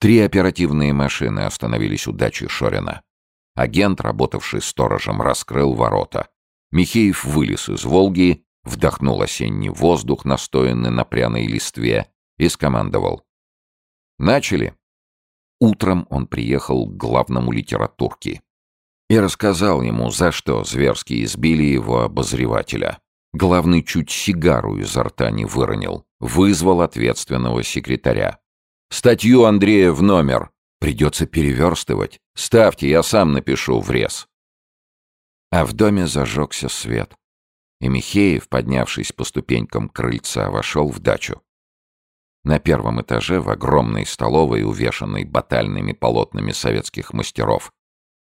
Три оперативные машины остановились у дачи Шорина. Агент, работавший сторожем, раскрыл ворота. Михеев вылез из «Волги», вдохнул осенний воздух, настоянный на пряной листве, и скомандовал. «Начали!» Утром он приехал к главному литературке и рассказал ему, за что зверски избили его обозревателя. Главный чуть сигару изо рта не выронил. Вызвал ответственного секретаря. «Статью Андрея в номер. Придется переверстывать. Ставьте, я сам напишу врез». А в доме зажегся свет. И Михеев, поднявшись по ступенькам крыльца, вошел в дачу. На первом этаже, в огромной столовой, увешанной батальными полотнами советских мастеров,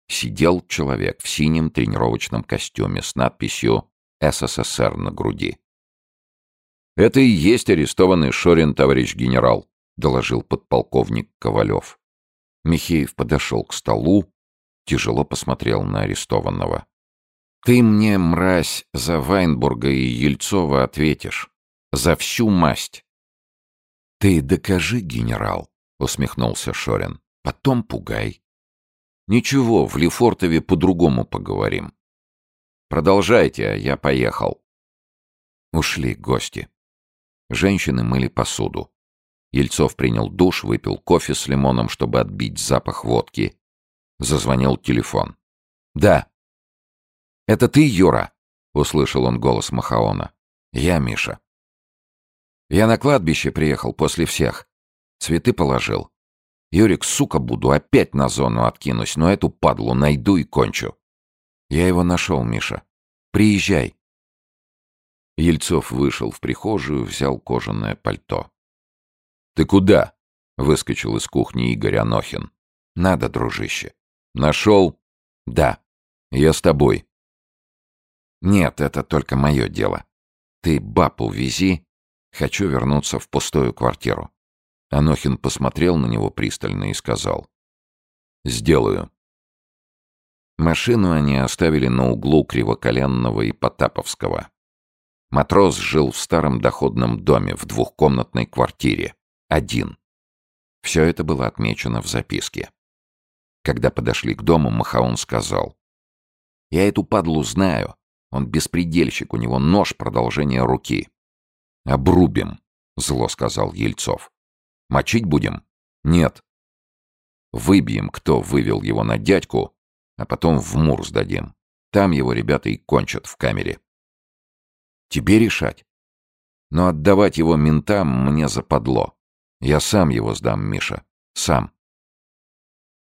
сидел человек в синем тренировочном костюме с надписью «СССР» на груди. «Это и есть арестованный Шорин, товарищ генерал», — доложил подполковник Ковалев. Михеев подошел к столу, тяжело посмотрел на арестованного. «Ты мне, мразь, за Вайнбурга и Ельцова ответишь. За всю масть». «Ты докажи, генерал», — усмехнулся Шорин. «Потом пугай». «Ничего, в Лефортове по-другому поговорим». «Продолжайте, а я поехал». Ушли гости. Женщины мыли посуду. Ельцов принял душ, выпил кофе с лимоном, чтобы отбить запах водки. Зазвонил телефон. «Да». «Это ты, Юра?» — услышал он голос Махаона. «Я, Миша». «Я на кладбище приехал после всех. Цветы положил. Юрик, сука, буду, опять на зону откинусь, но эту падлу найду и кончу. Я его нашел, Миша. Приезжай. Ельцов вышел в прихожую, взял кожаное пальто. «Ты куда?» — выскочил из кухни Игорь Анохин. «Надо, дружище». «Нашел?» «Да. Я с тобой». «Нет, это только мое дело. Ты бабу вези. Хочу вернуться в пустую квартиру». Анохин посмотрел на него пристально и сказал. «Сделаю». Машину они оставили на углу Кривоколенного и Потаповского. Матрос жил в старом доходном доме в двухкомнатной квартире. Один. Все это было отмечено в записке. Когда подошли к дому, Махаон сказал. «Я эту падлу знаю. Он беспредельщик, у него нож продолжение руки». «Обрубим», — зло сказал Ельцов. «Мочить будем?» «Нет». «Выбьем, кто вывел его на дядьку, а потом в Мур сдадим. Там его ребята и кончат в камере. Тебе решать. Но отдавать его ментам мне западло. Я сам его сдам, Миша. Сам.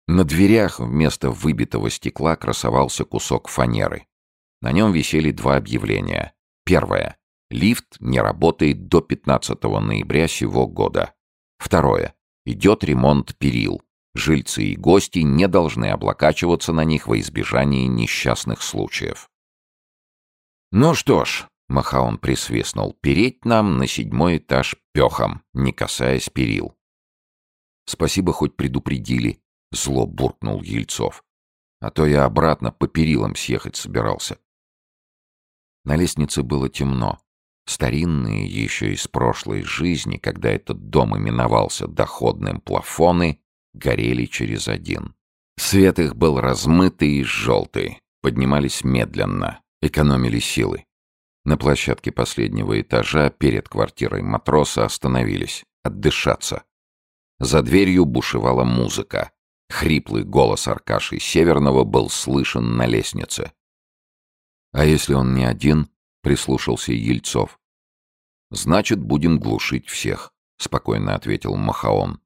На дверях вместо выбитого стекла красовался кусок фанеры. На нем висели два объявления. Первое. Лифт не работает до 15 ноября сего года. Второе. Идет ремонт перил. Жильцы и гости не должны облокачиваться на них во избежание несчастных случаев. «Ну что ж», — Махаон присвистнул, — «переть нам на седьмой этаж пехом, не касаясь перил». «Спасибо, хоть предупредили», — зло буркнул Ельцов. «А то я обратно по перилам съехать собирался». На лестнице было темно. Старинные, еще из прошлой жизни, когда этот дом именовался доходным плафоны, горели через один. Свет их был размытый и желтый, поднимались медленно, экономили силы. На площадке последнего этажа перед квартирой матроса остановились, отдышаться. За дверью бушевала музыка. Хриплый голос Аркаши Северного был слышен на лестнице. «А если он не один?» — прислушался Ельцов. «Значит, будем глушить всех», — спокойно ответил Махаон.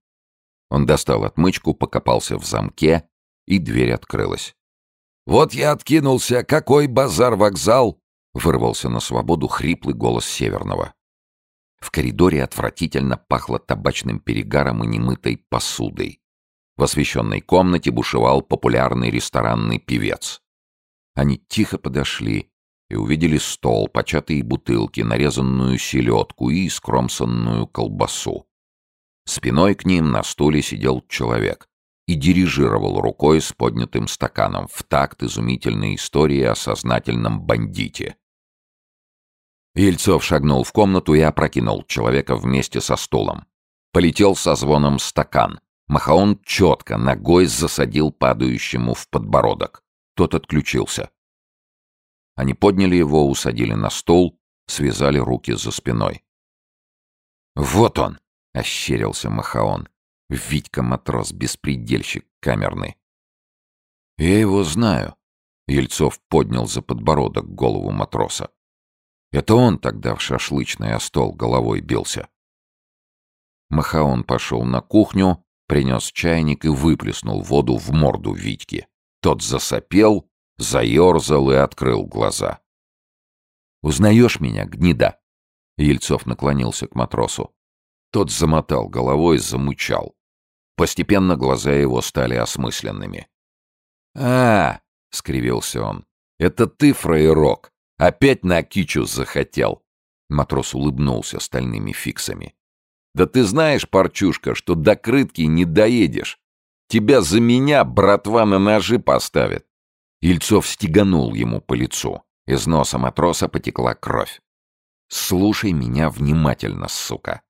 Он достал отмычку, покопался в замке, и дверь открылась. «Вот я откинулся! Какой базар-вокзал!» — вырвался на свободу хриплый голос Северного. В коридоре отвратительно пахло табачным перегаром и немытой посудой. В освещенной комнате бушевал популярный ресторанный певец. Они тихо подошли и увидели стол, початые бутылки, нарезанную селедку и скромсанную колбасу. Спиной к ним на стуле сидел человек и дирижировал рукой с поднятым стаканом в такт изумительной истории о сознательном бандите. Ельцов шагнул в комнату и опрокинул человека вместе со стулом. Полетел со звоном стакан. Махаон четко ногой засадил падающему в подбородок. Тот отключился. Они подняли его, усадили на стол, связали руки за спиной. «Вот он!» — ощерился Махаон. Витька-матрос, беспредельщик камерный. «Я его знаю», — Ельцов поднял за подбородок голову матроса. «Это он тогда в шашлычный о стол головой бился». Махаон пошел на кухню, принес чайник и выплеснул воду в морду Витьки. Тот засопел, заерзал и открыл глаза. «Узнаешь меня, гнида?» Ельцов наклонился к матросу. Тот замотал головой, замычал. Постепенно глаза его стали осмысленными. «А, — скривился он, — это ты, фраерок, опять на кичу захотел!» Матрос улыбнулся стальными фиксами. «Да ты знаешь, парчушка, что до крытки не доедешь. Тебя за меня братва на ножи поставит!» Ильцов стеганул ему по лицу. Из носа матроса потекла кровь. «Слушай меня внимательно, сука.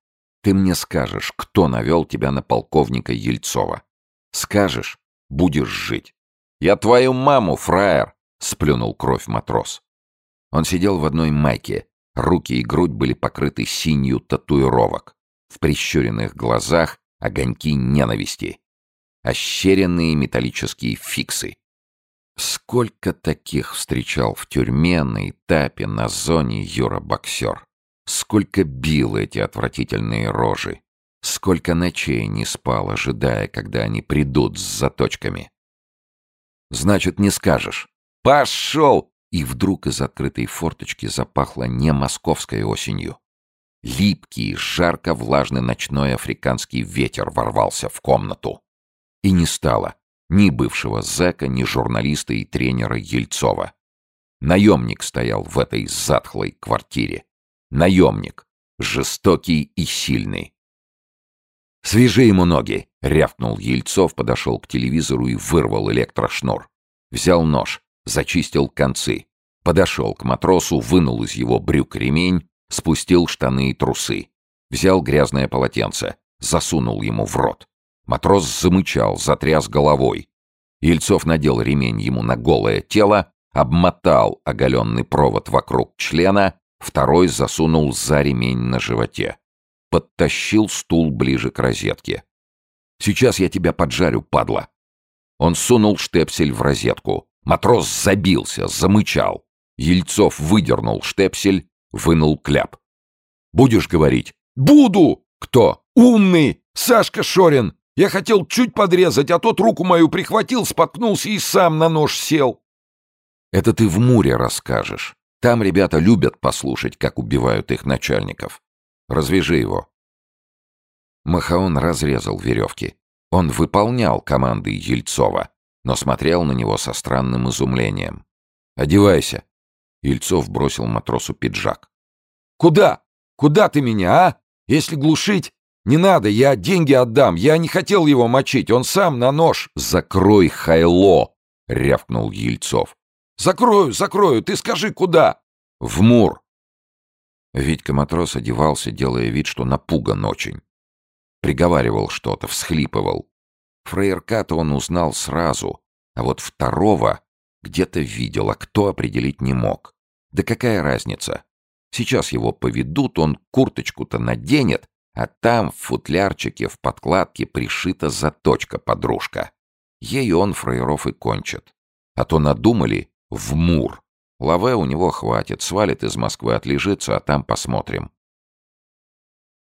Ты мне скажешь, кто навел тебя на полковника Ельцова. Скажешь — будешь жить. Я твою маму, фраер!» — сплюнул кровь матрос. Он сидел в одной майке. Руки и грудь были покрыты синью татуировок. В прищуренных глазах огоньки ненависти. Ощеренные металлические фиксы. Сколько таких встречал в тюрьме, на этапе, на зоне Юра-боксер. Сколько бил эти отвратительные рожи. Сколько ночей не спал, ожидая, когда они придут с заточками. Значит, не скажешь. Пошел! И вдруг из открытой форточки запахло не московской осенью. Липкий, жарко-влажный ночной африканский ветер ворвался в комнату. И не стало ни бывшего зэка, ни журналиста и тренера Ельцова. Наемник стоял в этой затхлой квартире. Наемник. Жестокий и сильный. «Свяжи ему ноги!» — рявкнул Ельцов, подошел к телевизору и вырвал электрошнур. Взял нож, зачистил концы. Подошел к матросу, вынул из его брюк ремень, спустил штаны и трусы. Взял грязное полотенце, засунул ему в рот. Матрос замычал, затряс головой. Ельцов надел ремень ему на голое тело, обмотал оголенный провод вокруг члена Второй засунул за ремень на животе. Подтащил стул ближе к розетке. «Сейчас я тебя поджарю, падла!» Он сунул штепсель в розетку. Матрос забился, замычал. Ельцов выдернул штепсель, вынул кляп. «Будешь говорить?» «Буду!» «Кто?» «Умный! Сашка Шорин! Я хотел чуть подрезать, а тот руку мою прихватил, споткнулся и сам на нож сел». «Это ты в Муре расскажешь. Там ребята любят послушать, как убивают их начальников. Развяжи его. Махаон разрезал веревки. Он выполнял команды Ельцова, но смотрел на него со странным изумлением. «Одевайся!» Ельцов бросил матросу пиджак. «Куда? Куда ты меня, а? Если глушить, не надо, я деньги отдам. Я не хотел его мочить, он сам на нож. Закрой хайло!» — рявкнул Ельцов. Закрою, закрою, ты скажи, куда?» «В Мур». Витька-матрос одевался, делая вид, что напуган очень. Приговаривал что-то, всхлипывал. Фрейерка-то он узнал сразу, а вот второго где-то видел, а кто определить не мог. Да какая разница? Сейчас его поведут, он курточку-то наденет, а там в футлярчике в подкладке пришита заточка-подружка. Ей он фраеров и кончит. А то надумали в Мур. Лаве у него хватит, свалит из Москвы, отлежится, а там посмотрим.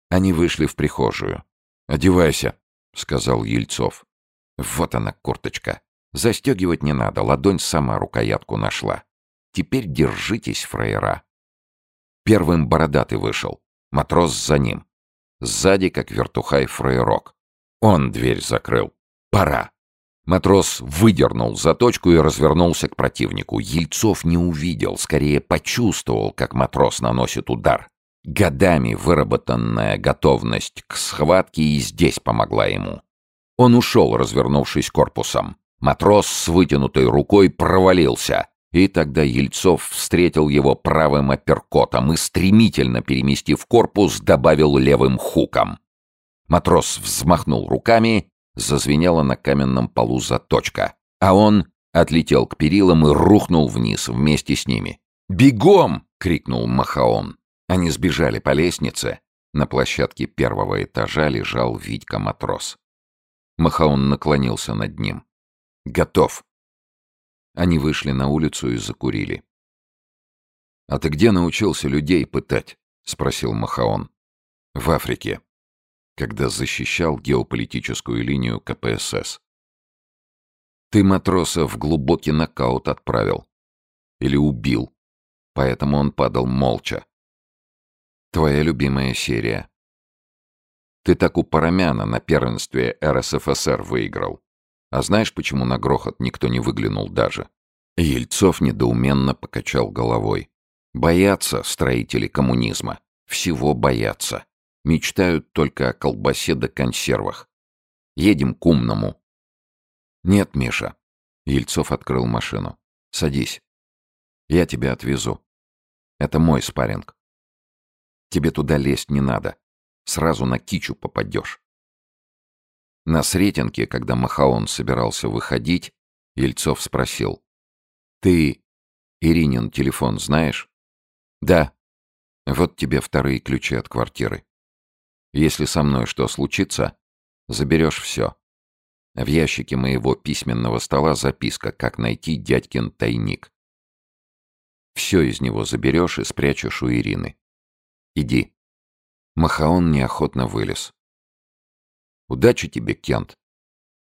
Они вышли в прихожую. «Одевайся», — сказал Ельцов. «Вот она, курточка. Застегивать не надо, ладонь сама рукоятку нашла. Теперь держитесь, фраера». Первым бородатый вышел. Матрос за ним. Сзади, как вертухай, фраерок. Он дверь закрыл. «Пора». Матрос выдернул заточку и развернулся к противнику. Ельцов не увидел, скорее почувствовал, как матрос наносит удар. Годами выработанная готовность к схватке и здесь помогла ему. Он ушел, развернувшись корпусом. Матрос с вытянутой рукой провалился, и тогда Ельцов встретил его правым апперкотом и, стремительно переместив корпус, добавил левым хуком. Матрос взмахнул руками зазвенела на каменном полу заточка, а он отлетел к перилам и рухнул вниз вместе с ними. «Бегом!» — крикнул Махаон. Они сбежали по лестнице. На площадке первого этажа лежал Витька-матрос. Махаон наклонился над ним. «Готов!» Они вышли на улицу и закурили. «А ты где научился людей пытать?» — спросил Махаон. «В Африке, когда защищал геополитическую линию КПСС. Ты матроса в глубокий нокаут отправил. Или убил. Поэтому он падал молча. Твоя любимая серия. Ты так у Парамяна на первенстве РСФСР выиграл. А знаешь, почему на грохот никто не выглянул даже? Ельцов недоуменно покачал головой. Боятся строители коммунизма. Всего боятся. Мечтают только о колбасе да консервах. Едем к умному. Нет, Миша. Ельцов открыл машину. Садись. Я тебя отвезу. Это мой спарринг. Тебе туда лезть не надо. Сразу на кичу попадешь. На Сретенке, когда Махаон собирался выходить, Ельцов спросил. «Ты Иринин телефон знаешь?» «Да. Вот тебе вторые ключи от квартиры. Если со мной что случится, заберешь все. В ящике моего письменного стола записка, как найти дядькин тайник. Все из него заберешь и спрячешь у Ирины. Иди». Махаон неохотно вылез. «Удачи тебе, Кент.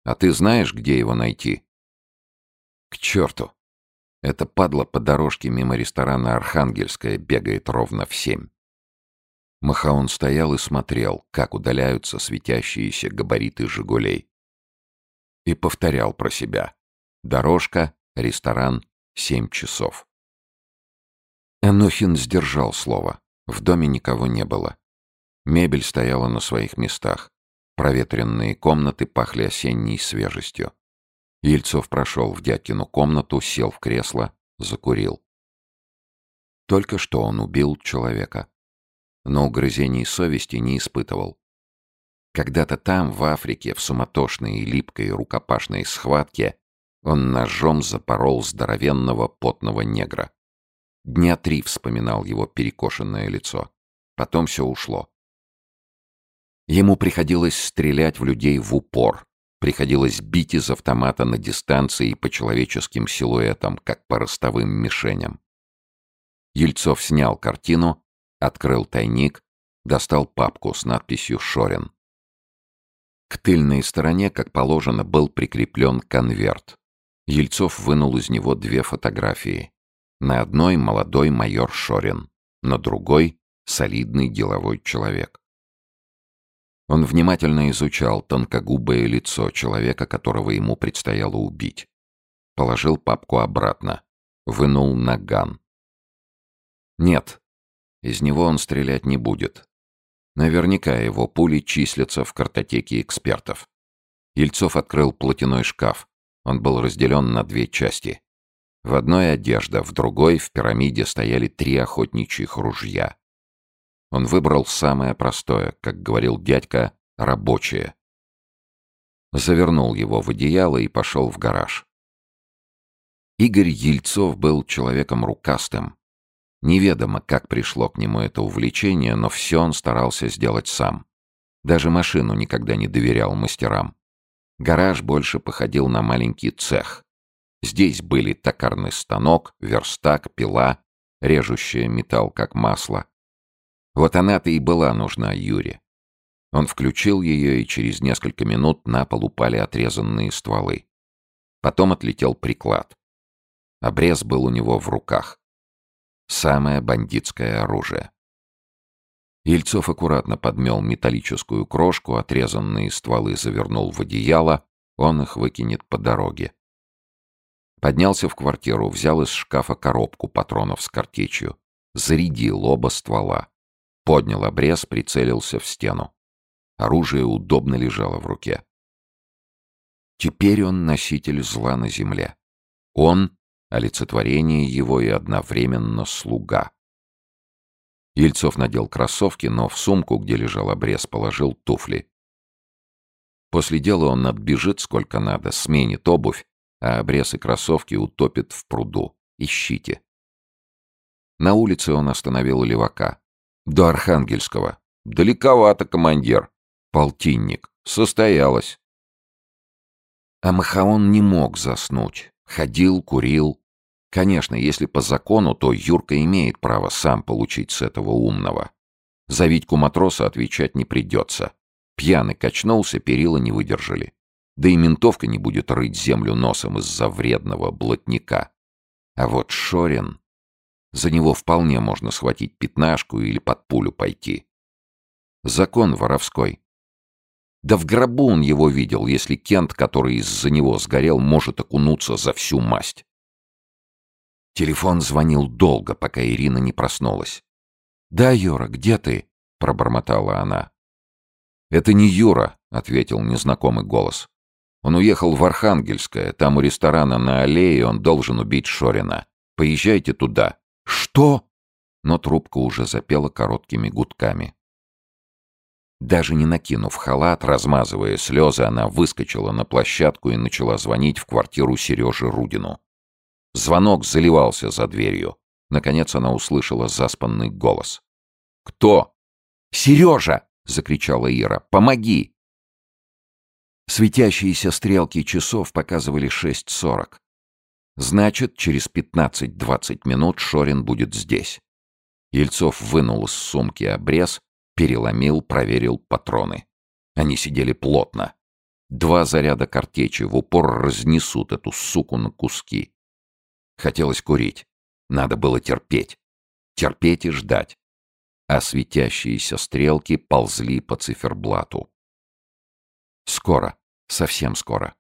А ты знаешь, где его найти?» «К черту! Это падла по дорожке мимо ресторана «Архангельская» бегает ровно в семь». Махаон стоял и смотрел, как удаляются светящиеся габариты «Жигулей». И повторял про себя. Дорожка, ресторан, семь часов. Анохин сдержал слово. В доме никого не было. Мебель стояла на своих местах. Проветренные комнаты пахли осенней свежестью. Ельцов прошел в дядькину комнату, сел в кресло, закурил. Только что он убил человека. Но угрызений совести не испытывал. Когда-то там, в Африке, в суматошной и липкой рукопашной схватке, он ножом запорол здоровенного потного негра. Дня три вспоминал его перекошенное лицо. Потом все ушло. Ему приходилось стрелять в людей в упор. Приходилось бить из автомата на дистанции по человеческим силуэтам, как по ростовым мишеням. Ельцов снял картину, открыл тайник, достал папку с надписью «Шорин». К тыльной стороне, как положено, был прикреплен конверт. Ельцов вынул из него две фотографии. На одной молодой майор Шорин, на другой — солидный деловой человек. Он внимательно изучал тонкогубое лицо человека, которого ему предстояло убить. Положил папку обратно. Вынул наган. Нет, из него он стрелять не будет. Наверняка его пули числятся в картотеке экспертов. Ельцов открыл платяной шкаф. Он был разделен на две части. В одной одежда, в другой в пирамиде стояли три охотничьих ружья. Он выбрал самое простое, как говорил дядька, рабочее. Завернул его в одеяло и пошел в гараж. Игорь Ельцов был человеком рукастым. Неведомо, как пришло к нему это увлечение, но все он старался сделать сам. Даже машину никогда не доверял мастерам. Гараж больше походил на маленький цех. Здесь были токарный станок, верстак, пила, режущая металл как масло. Вот она-то и была нужна Юре. Он включил ее, и через несколько минут на пол упали отрезанные стволы. Потом отлетел приклад. Обрез был у него в руках. Самое бандитское оружие. Ельцов аккуратно подмел металлическую крошку, отрезанные стволы завернул в одеяло, он их выкинет по дороге. Поднялся в квартиру, взял из шкафа коробку патронов с картечью, зарядил оба ствола. Поднял обрез, прицелился в стену. Оружие удобно лежало в руке. Теперь он носитель зла на земле. Он — олицетворение его и одновременно слуга. Ельцов надел кроссовки, но в сумку, где лежал обрез, положил туфли. После дела он отбежит сколько надо, сменит обувь, а обрез и кроссовки утопит в пруду. Ищите. На улице он остановил левака. До Архангельского. Далековато, командир. Полтинник. Состоялось. А Махаон не мог заснуть. Ходил, курил. Конечно, если по закону, то Юрка имеет право сам получить с этого умного. За Витьку матроса отвечать не придется. Пьяный качнулся, перила не выдержали. Да и ментовка не будет рыть землю носом из-за вредного блатника. А вот Шорин... За него вполне можно схватить пятнашку или под пулю пойти. Закон воровской. Да в гробу он его видел, если Кент, который из-за него сгорел, может окунуться за всю масть. Телефон звонил долго, пока Ирина не проснулась. «Да, Юра, где ты?» — пробормотала она. «Это не Юра», — ответил незнакомый голос. «Он уехал в Архангельское. Там у ресторана на аллее он должен убить Шорина. Поезжайте туда». «Что?» Но трубка уже запела короткими гудками. Даже не накинув халат, размазывая слезы, она выскочила на площадку и начала звонить в квартиру Сережи Рудину. Звонок заливался за дверью. Наконец она услышала заспанный голос. «Кто?» «Сережа!» — закричала Ира. «Помоги!» Светящиеся стрелки часов показывали 6.40. Значит, через 15-20 минут Шорин будет здесь. Ельцов вынул из сумки обрез, переломил, проверил патроны. Они сидели плотно. Два заряда картечи в упор разнесут эту суку на куски. Хотелось курить. Надо было терпеть. Терпеть и ждать а светящиеся стрелки ползли по циферблату. Скоро, совсем скоро.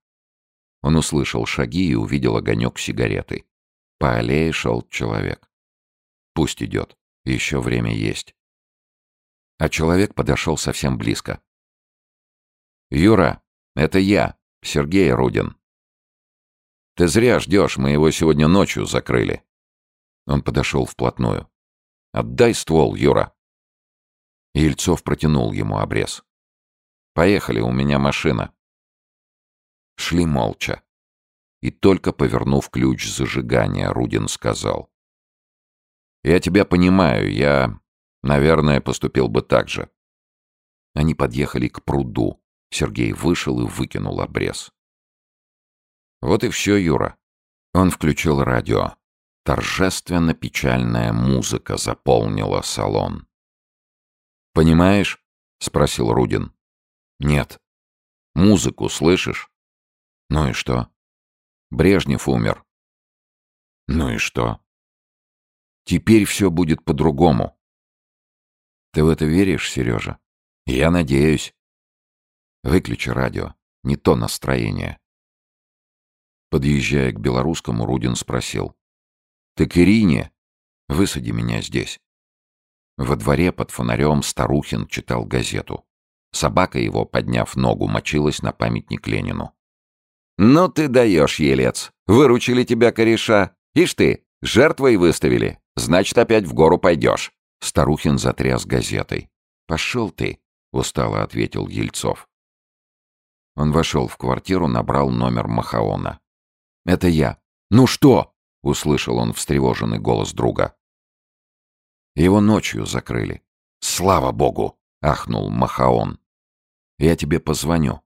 Он услышал шаги и увидел огонек сигареты. По аллее шел человек. Пусть идет, еще время есть. А человек подошел совсем близко. «Юра, это я, Сергей Рудин. Ты зря ждешь, мы его сегодня ночью закрыли». Он подошел вплотную. «Отдай ствол, Юра». Ельцов протянул ему обрез. «Поехали, у меня машина». Шли молча. И только повернув ключ зажигания, Рудин сказал. «Я тебя понимаю, я, наверное, поступил бы так же». Они подъехали к пруду. Сергей вышел и выкинул обрез. «Вот и все, Юра». Он включил радио. Торжественно-печальная музыка заполнила салон. «Понимаешь?» — спросил Рудин. «Нет». «Музыку слышишь?» «Ну и что?» «Брежнев умер». «Ну и что?» «Теперь все будет по-другому». «Ты в это веришь, Сережа?» «Я надеюсь». «Выключи радио. Не то настроение». Подъезжая к белорусскому, Рудин спросил. «Ты к Ирине? Высади меня здесь». Во дворе под фонарем Старухин читал газету. Собака его, подняв ногу, мочилась на памятник Ленину. «Ну ты даешь, елец! Выручили тебя кореша! Ишь ты, жертвой выставили! Значит, опять в гору пойдешь!» Старухин затряс газетой. «Пошел ты!» — устало ответил Ельцов. Он вошел в квартиру, набрал номер Махаона. «Это я». «Ну что?» — услышал он встревоженный голос друга. Его ночью закрыли. «Слава богу!» — ахнул Махаон. «Я тебе позвоню».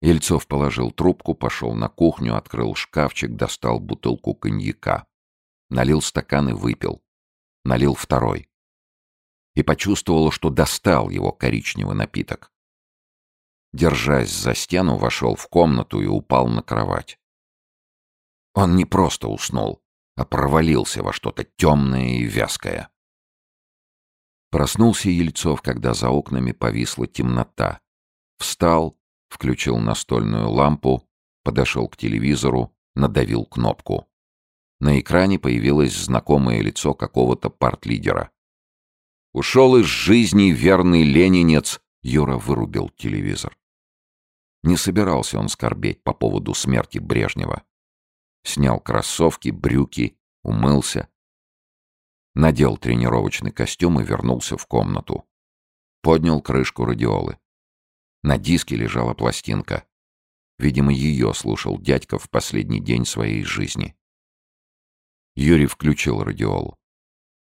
Ельцов положил трубку, пошел на кухню, открыл шкафчик, достал бутылку коньяка. Налил стакан и выпил. Налил второй. И почувствовал, что достал его коричневый напиток. Держась за стену, вошел в комнату и упал на кровать. Он не просто уснул а провалился во что-то темное и вязкое. Проснулся Ельцов, когда за окнами повисла темнота. Встал, включил настольную лампу, подошел к телевизору, надавил кнопку. На экране появилось знакомое лицо какого-то партлидера. «Ушел из жизни верный ленинец!» Юра вырубил телевизор. Не собирался он скорбеть по поводу смерти Брежнева снял кроссовки, брюки, умылся. Надел тренировочный костюм и вернулся в комнату. Поднял крышку радиолы. На диске лежала пластинка. Видимо, ее слушал дядька в последний день своей жизни. Юрий включил радиолу.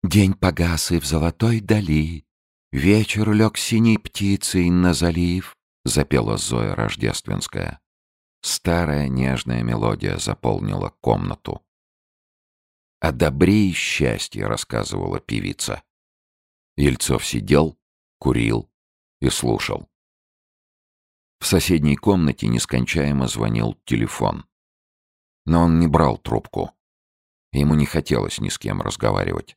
День погас и в золотой дали, Вечер лег синей птицей на залив, Запела Зоя Рождественская. Старая нежная мелодия заполнила комнату. О добре и счастье рассказывала певица. Ельцов сидел, курил и слушал. В соседней комнате нескончаемо звонил телефон. Но он не брал трубку. Ему не хотелось ни с кем разговаривать.